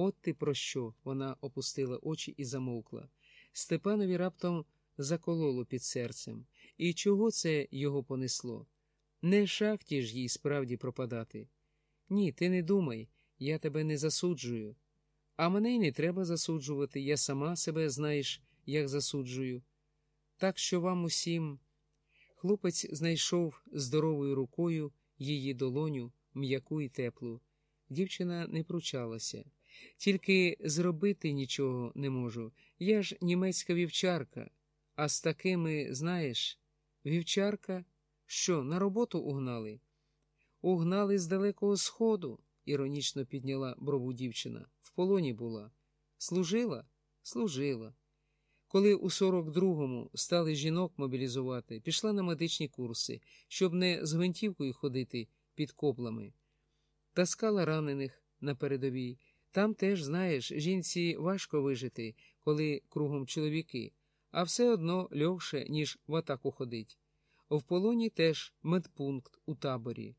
От ти про що? Вона опустила очі і замовкла. Степанові раптом закололо під серцем. І чого це його понесло? Не шахті ж їй справді пропадати. Ні, ти не думай, я тебе не засуджую. А мене й не треба засуджувати, я сама себе знаєш, як засуджую. Так що вам усім. Хлопець знайшов здоровою рукою її долоню, м'яку і теплу. Дівчина не пручалася. Тільки зробити нічого не можу. Я ж німецька вівчарка, а з такими, знаєш, вівчарка, що, на роботу угнали? Угнали з далекого сходу, іронічно підняла брову дівчина. В полоні була. Служила? Служила. Коли у 42-му стали жінок мобілізувати, пішла на медичні курси, щоб не з гвинтівкою ходити під коплами. Таскала ранених на передовій. Там теж, знаєш, жінці важко вижити, коли кругом чоловіки, а все одно льовше, ніж в атаку ходить. В полоні теж медпункт у таборі.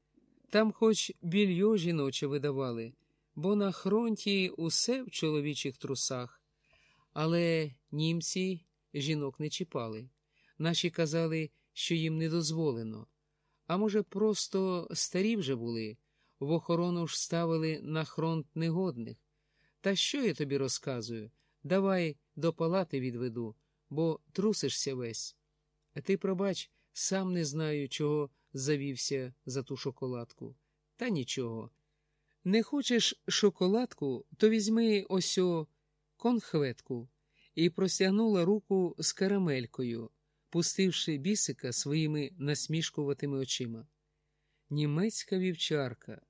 Там хоч більйо жіноче видавали, бо на хронті усе в чоловічих трусах. Але німці жінок не чіпали. Наші казали, що їм не дозволено. А може, просто старі вже були, в охорону ж ставили на хронт негодних. Та що я тобі розказую? Давай до палати відведу, бо трусишся весь. А ти, пробач, сам не знаю, чого завівся за ту шоколадку. Та нічого. Не хочеш шоколадку, то візьми ось о конхветку і простягнула руку з карамелькою, пустивши бісика своїми насмішкуватими очима. Німецька вівчарка.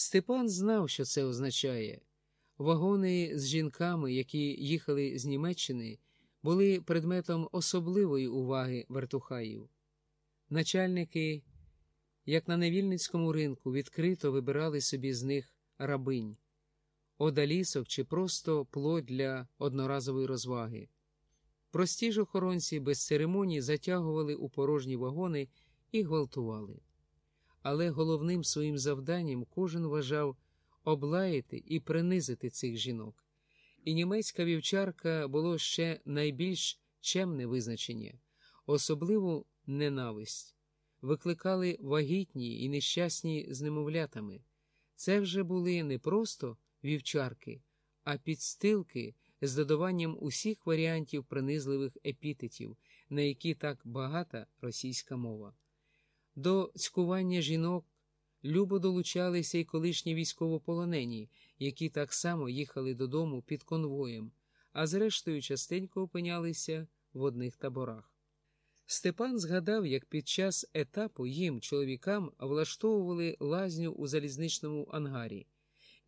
Степан знав, що це означає. Вагони з жінками, які їхали з Німеччини, були предметом особливої уваги вертухаїв. Начальники, як на невільницькому ринку, відкрито вибирали собі з них рабинь, одалісок чи просто плод для одноразової розваги. Прості ж охоронці без церемоній затягували у порожні вагони і гвалтували. Але головним своїм завданням кожен вважав облаяти і принизити цих жінок. І німецька вівчарка було ще найбільш чемне визначення, особливу ненависть, викликали вагітні і нещасні з немовлятами. Це вже були не просто вівчарки, а підстилки з додаванням усіх варіантів принизливих епітетів, на які так багата російська мова. До цькування жінок любо долучалися й колишні військовополонені, які так само їхали додому під конвоєм, а зрештою частенько опинялися в одних таборах. Степан згадав, як під час етапу їм, чоловікам, влаштовували лазню у залізничному ангарі,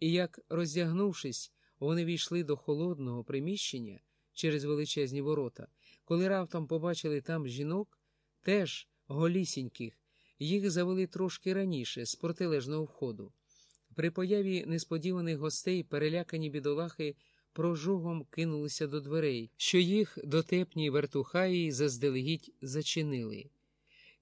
і як, роздягнувшись, вони війшли до холодного приміщення через величезні ворота, коли раптом побачили там жінок, теж голісіньких, їх завели трошки раніше з протилежного входу. При появі несподіваних гостей перелякані бідолахи прожогом кинулися до дверей, що їх дотепні вертухаї заздалегідь зачинили.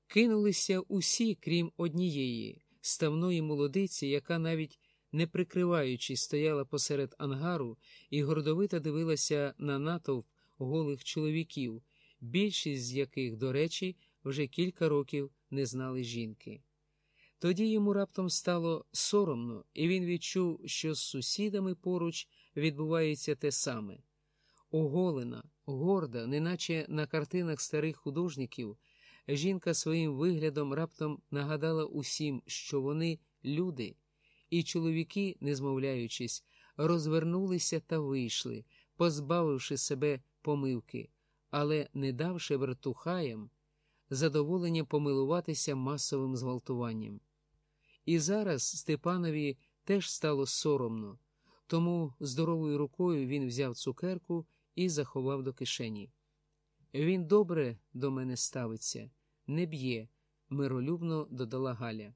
Кинулися усі, крім однієї, ставної молодиці, яка навіть не прикриваючись, стояла посеред ангару і гордовито дивилася на натовп голих чоловіків, більшість з яких, до речі, вже кілька років не знали жінки. Тоді йому раптом стало соромно, і він відчув, що з сусідами поруч відбувається те саме. Оголена, горда, неначе на картинах старих художників, жінка своїм виглядом раптом нагадала усім, що вони люди, і чоловіки, не змовляючись, розвернулися та вийшли, позбавивши себе помилки, але не давши вертухаям задоволення помилуватися масовим зґвалтуванням. І зараз Степанові теж стало соромно, тому здоровою рукою він взяв цукерку і заховав до кишені. Він добре до мене ставиться, не б'є, миролюбно додала Галя.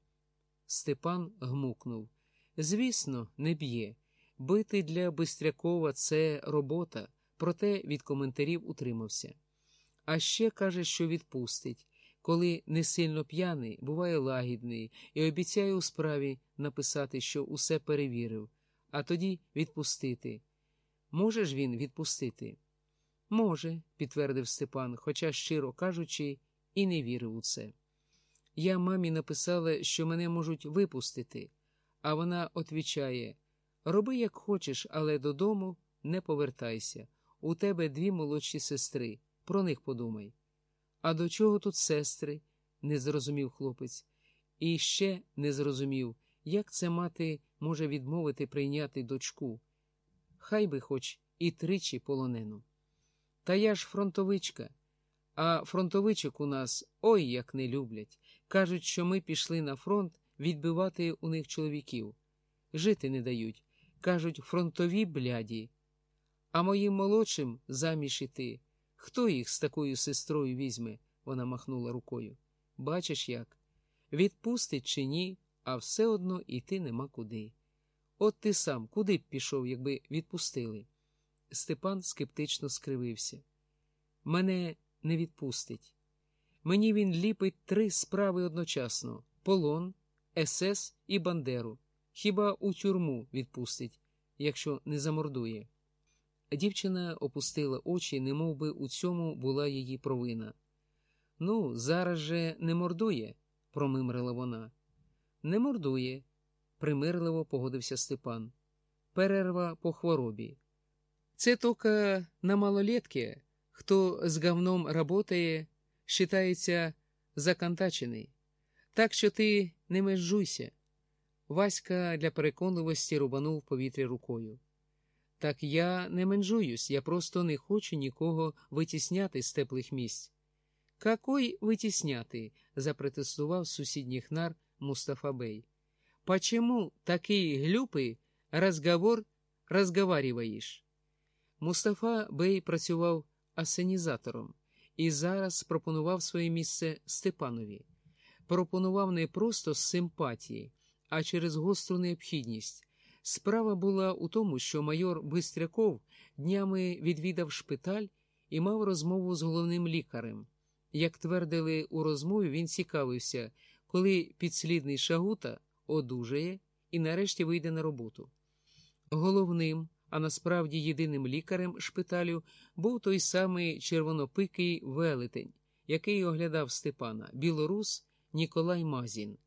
Степан гмукнув. Звісно, не б'є. Бити для Бистрякова це робота, проте від коментарів утримався. А ще каже, що відпустить. Коли не сильно п'яний, буває лагідний і обіцяє у справі написати, що усе перевірив, а тоді відпустити. Може ж він відпустити? Може, підтвердив Степан, хоча, щиро кажучи, і не вірив у це. Я мамі написала, що мене можуть випустити, а вона отвічає роби, як хочеш, але додому не повертайся. У тебе дві молодші сестри. Про них подумай. А до чого тут сестри? не зрозумів хлопець. І ще не зрозумів, як це мати може відмовити прийняти дочку. Хай би хоч і тричі полонену. Та я ж фронтовичка, а фронтовичок у нас ой як не люблять. Кажуть, що ми пішли на фронт відбивати у них чоловіків. Жити не дають. Кажуть, фронтові бляді. А моїм молодшим заміж іти. Хто їх з такою сестрою візьме? Вона махнула рукою. Бачиш як? Відпустить чи ні, а все одно йти нема куди. От ти сам куди б пішов, якби відпустили? Степан скептично скривився. Мене не відпустить. Мені він ліпить три справи одночасно полон, СС і Бандеру. Хіба у тюрму відпустить, якщо не замордує. Дівчина опустила очі, немов би у цьому була її провина. Ну, зараз же не мордує, промимрила вона. Не мордує, примирливо погодився Степан. Перерва по хворобі. Це тока на малолетки, хто з говном работає, считається законтачений. Так що ти не межжуйся. Васька для переконливості рубанув повітря рукою. Так я не менжуюсь, я просто не хочу нікого витісняти з теплих місць. Какой витісняти? запротестував сусідніх нар Мустафа Бей. Почему такий глюпий розговор розговарюєш? Мустафа Бей працював асенізатором і зараз пропонував своє місце Степанові. Пропонував не просто симпатії, а через гостру необхідність. Справа була у тому, що майор Бистряков днями відвідав шпиталь і мав розмову з головним лікарем. Як твердили у розмові, він цікавився, коли підслідний Шагута одужає і нарешті вийде на роботу. Головним, а насправді єдиним лікарем шпиталю був той самий червонопикий велетень, який оглядав Степана, білорус Ніколай Мазін.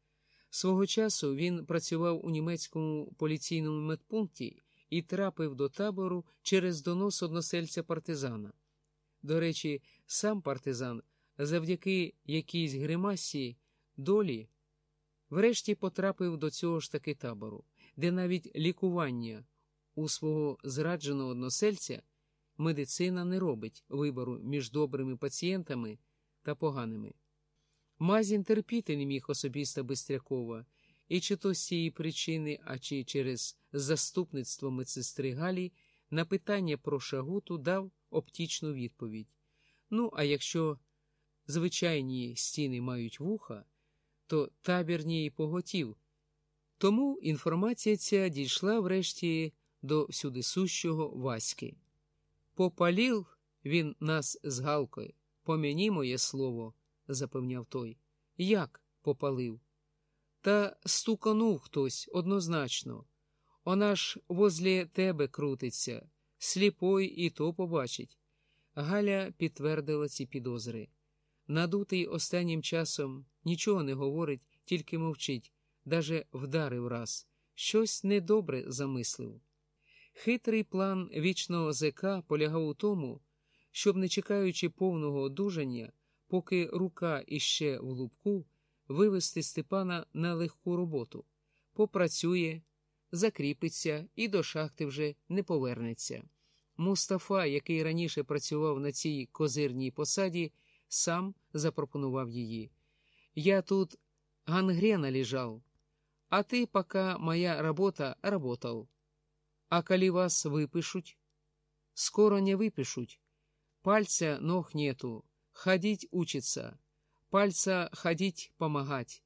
Свого часу він працював у німецькому поліційному медпункті і трапив до табору через донос односельця партизана. До речі, сам партизан, завдяки якійсь гримасі долі, врешті потрапив до цього ж таки табору, де навіть лікування у свого зрадженого односельця медицина не робить вибору між добрими пацієнтами та поганими. Мазін терпіти не міг особисто Бистрякова, і чи то з цієї причини, а чи через заступництво медсестри Галі на питання про шагуту дав оптічну відповідь. Ну, а якщо звичайні стіни мають вуха, то табірні й поготів. Тому інформація ця дійшла врешті до всюдисущого Васьки. Попалів він нас з Галкою, помяні моє слово запевняв той. Як попалив? Та стуканув хтось однозначно. Вона ж возле тебе крутиться, сліпой і то побачить. Галя підтвердила ці підозри. Надутий останнім часом нічого не говорить, тільки мовчить, даже вдарив раз. Щось недобре замислив. Хитрий план вічного ЗК полягав у тому, щоб, не чекаючи повного одужання, поки рука іще в лубку, вивести Степана на легку роботу, попрацює, закріпиться і до шахти вже не повернеться. Мустафа, який раніше працював на цій козирній посаді, сам запропонував її. Я тут гангрена лежав, а ти, пока моя робота, работал. А коли вас випишуть? Скоро не випишуть. Пальця ног нету, Ходить учится, пальца ходить помогать.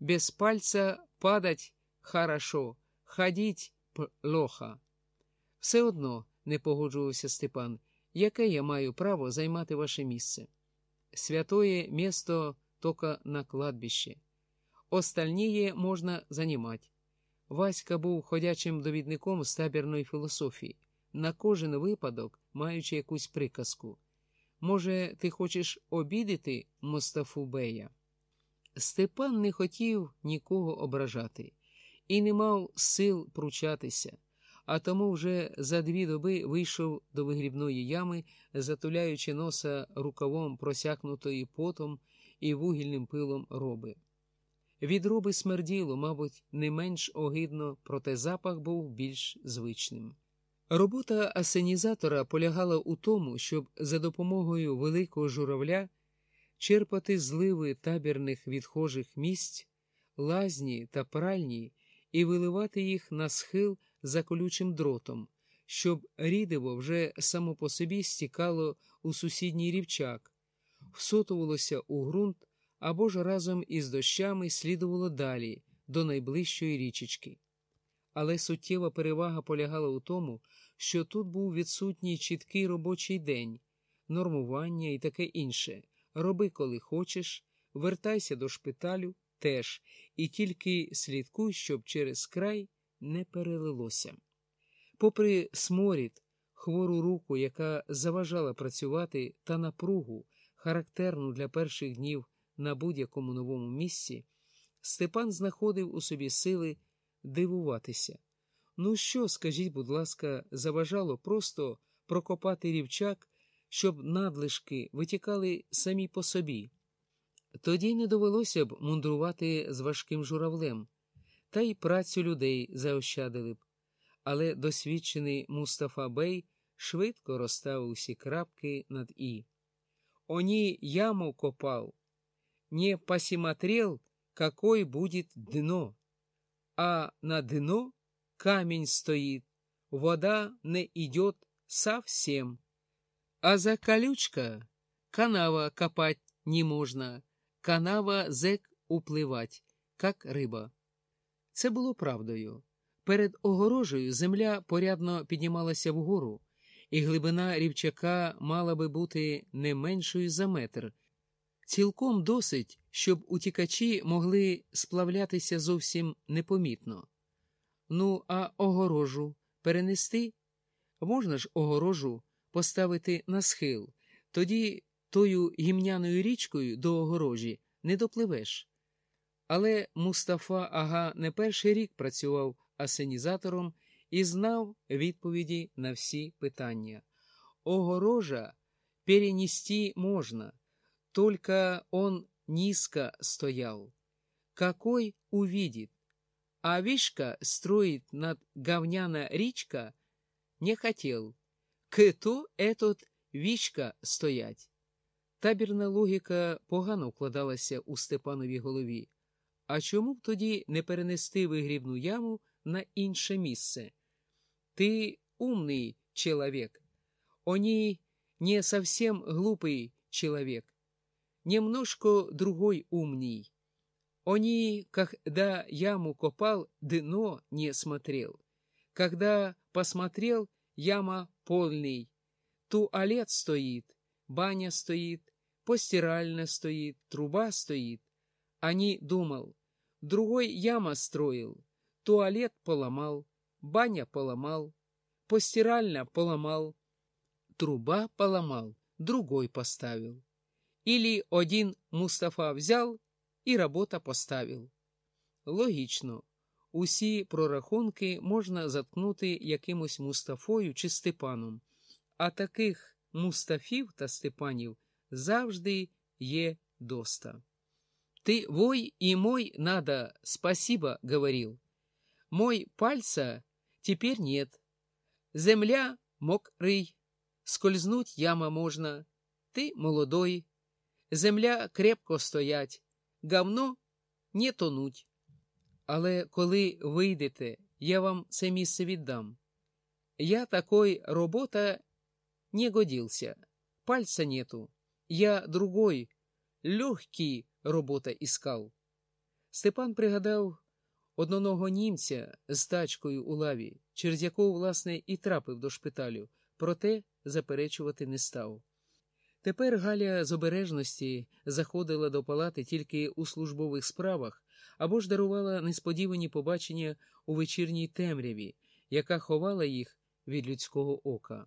Без пальца падать хорошо, ходить плохо. Все одно, не погоджувався Степан, яке я маю право займати ваше місце. Святое место только на кладбище. Остальные можно занимать. Васька був ходячим довідником з табірної філософії, на кожен випадок маючи якусь приказку. Може, ти хочеш обідати Мостафу Бея? Степан не хотів нікого ображати і не мав сил пручатися, а тому вже за дві доби вийшов до вигрібної ями, затуляючи носа рукавом просякнутої потом і вугільним пилом роби. Від роби смерділо, мабуть, не менш огидно, проте запах був більш звичним. Робота асенізатора полягала у тому, щоб за допомогою великого журавля черпати зливи табірних відхожих місць, лазні та пральні і виливати їх на схил за колючим дротом, щоб рідиво вже само по собі стікало у сусідній рівчак, всотувалося у ґрунт або ж разом із дощами слідувало далі до найближчої річечки. Але суттєва перевага полягала у тому, що тут був відсутній чіткий робочий день, нормування і таке інше. Роби, коли хочеш, вертайся до шпиталю теж, і тільки слідкуй, щоб через край не перелилося. Попри сморід, хвору руку, яка заважала працювати, та напругу, характерну для перших днів на будь-якому новому місці, Степан знаходив у собі сили дивуватися. Ну що, скажіть, будь ласка, заважало просто прокопати рівчак, щоб надлишки витікали самі по собі. Тоді не довелося б мундрувати з важким журавлем, та й працю людей заощадили б. Але досвідчений Мустафа Бей швидко розставив усі крапки над І. Они яму копал, не посмотрел, какой будет дно, а на дно камень стоит, вода не идет совсем. А за колючка канава копать не можно, канава зек упливать, как риба. Це було правдою. Перед огорожею земля порядно піднімалася вгору, і глибина рівчака мала би бути не меншою за метр. Цілком досить, щоб утікачі могли сплавлятися зовсім непомітно. Ну, а огорожу перенести? Можна ж огорожу поставити на схил, тоді тою гімняною річкою до огорожі не допливеш. Але Мустафа Ага не перший рік працював асенізатором і знав відповіді на всі питання. Огорожа перенести можна, только он низко стоял. Какой увидит? А вишка строить над говняна речка не хотел. Кто этот вічка стоять? Табірна логіка погано вкладалася у Степановій голові. А чому б тоді не перенести вигрібну яму на інше місце? Ти умний чоловік. Они не совсем глупый человек. Немножко другой умней. Они, когда яму копал, дно не смотрел. Когда посмотрел, яма полный. Туалет стоит, баня стоит, постиральня стоит, труба стоит. Они думал, другой яма строил, туалет поломал, баня поломал, постиральня поломал, труба поломал, другой поставил. Или один Мустафа взял і робота поставив. Логічно, усі прорахунки можна заткнути якимось Мустафою чи Степаном, а таких Мустафів та Степанів завжди є доста. Ты вой и мой надо спасибо говорил. Мой пальца теперь нет. Земля мокрый, скользнуть яма можно. Ты молодой. Земля крепко стоять говно не тонуть. Але коли вийдете, я вам це місце віддам. Я такой робота не годился, пальца нету. Я другой, легкий робота іскав. Степан пригадав одноного німця з тачкою у лаві, через якого, власне, і трапив до шпиталю, проте заперечувати не став. Тепер Галя з обережності заходила до палати тільки у службових справах або ж дарувала несподівані побачення у вечірній темряві, яка ховала їх від людського ока.